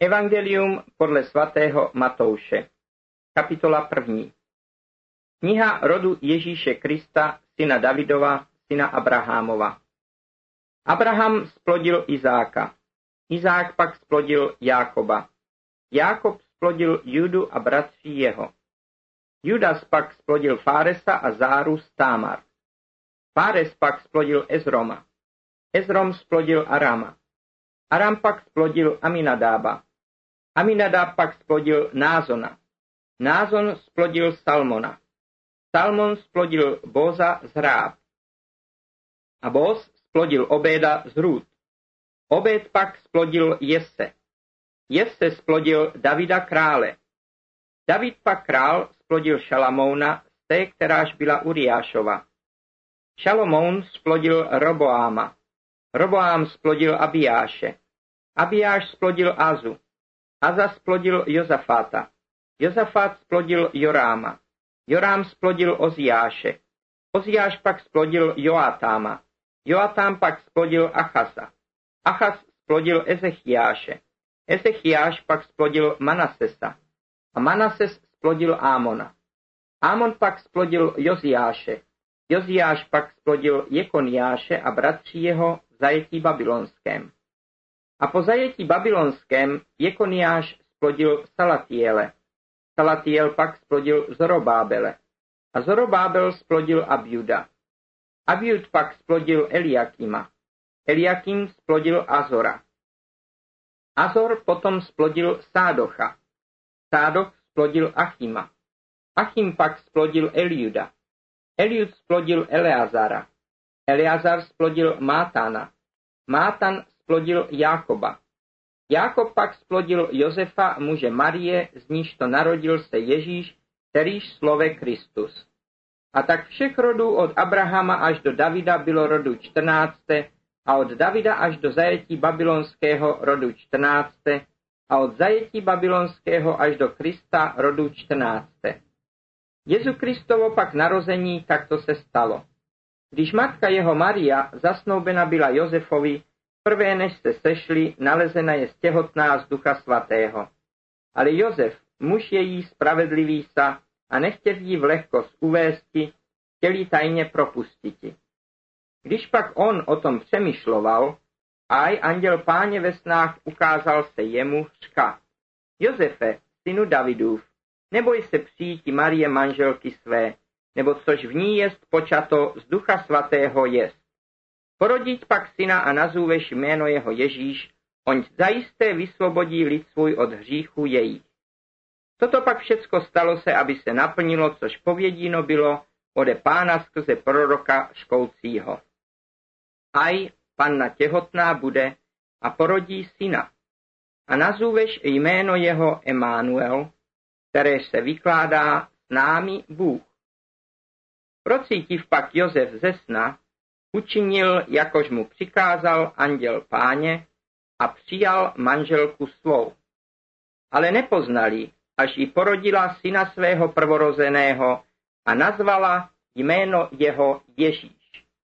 Evangelium podle svatého Matouše. Kapitola první. Kniha rodu Ježíše Krista, syna Davidova, syna Abrahamova. Abraham splodil Izáka. Izák pak splodil Jákoba. Jákob splodil Judu a bratří jeho. Judas pak splodil Fáresa a Záru z Támar. Fáres pak splodil Ezroma. Ezrom splodil Arama. Aram pak splodil Aminadába. Aminadab pak splodil Názona. Názon splodil Salmona. Salmon splodil Boza z Hráb. A Boz splodil Obéda z Růd. Obéd pak splodil Jesse. Jesse splodil Davida krále. David pak král splodil Šalamouna z té, kteráž byla Uriášova. Šalomoun splodil Roboáma. Roboám splodil Abiáše. Abiáš splodil Azu. Aza splodil Jozafáta. Jozafát splodil Joráma. Jorám splodil Oziáše. Oziáš pak splodil Joatáma. Joatám pak splodil Achasa. Achas splodil Ezechiáše. Ezechiáš pak splodil Manasesa. A Manases splodil Ámona. Ámon pak splodil Joziáše. Joziáš pak splodil Jekoniáše a bratří jeho zajetí babylonském. A po zajetí babylonském Jekoniáš splodil Salatiele. Salatiel pak splodil Zorobábele. A Zorobábel splodil Abiuda. Abiud pak splodil Eliakima. Eliakim splodil Azora. Azor potom splodil Sádocha. Sádoch splodil Achima. Achim pak splodil Eliuda. Eliud splodil Eleazara. Eleazar splodil Mátana. Mátan splodil Jákoba. Jákob pak splodil Josefa, muže Marie, z níž to narodil se Ježíš, kterýž slove Kristus. A tak všech rodů od Abrahama až do Davida bylo rodu 14. a od Davida až do zajetí babylonského rodu 14. a od zajetí babylonského až do Krista rodu 14. Jezu Kristovo pak narození takto se stalo. Když matka jeho Maria zasnoubena byla Josefovi, Prvé, než se sešli, nalezena je stěhotná z ducha svatého. Ale Jozef, muž její spravedlivý sa a nechtěl jí v lehkost uvésti, chtěl tajně propustiti. Když pak on o tom přemýšloval, aj anděl páně ve snách ukázal se jemu, řka. Josefe, synu Davidův, neboj se přijít Marie manželky své, nebo což v ní jest počato z ducha svatého jest. Porodit pak syna a nazůveš jméno jeho Ježíš, on zajisté vysvobodí lid svůj od hříchu jejich. Toto pak všecko stalo se, aby se naplnilo, což povědíno bylo ode pána skrze proroka škoucího. Aj panna těhotná bude a porodí syna. A nazůveš jméno jeho Emánuel, které se vykládá námi Bůh. Procítiv pak Josef ze sna, Učinil, jakož mu přikázal anděl páně a přijal manželku svou. Ale nepoznali, až ji porodila syna svého prvorozeného a nazvala jméno jeho Ježíš.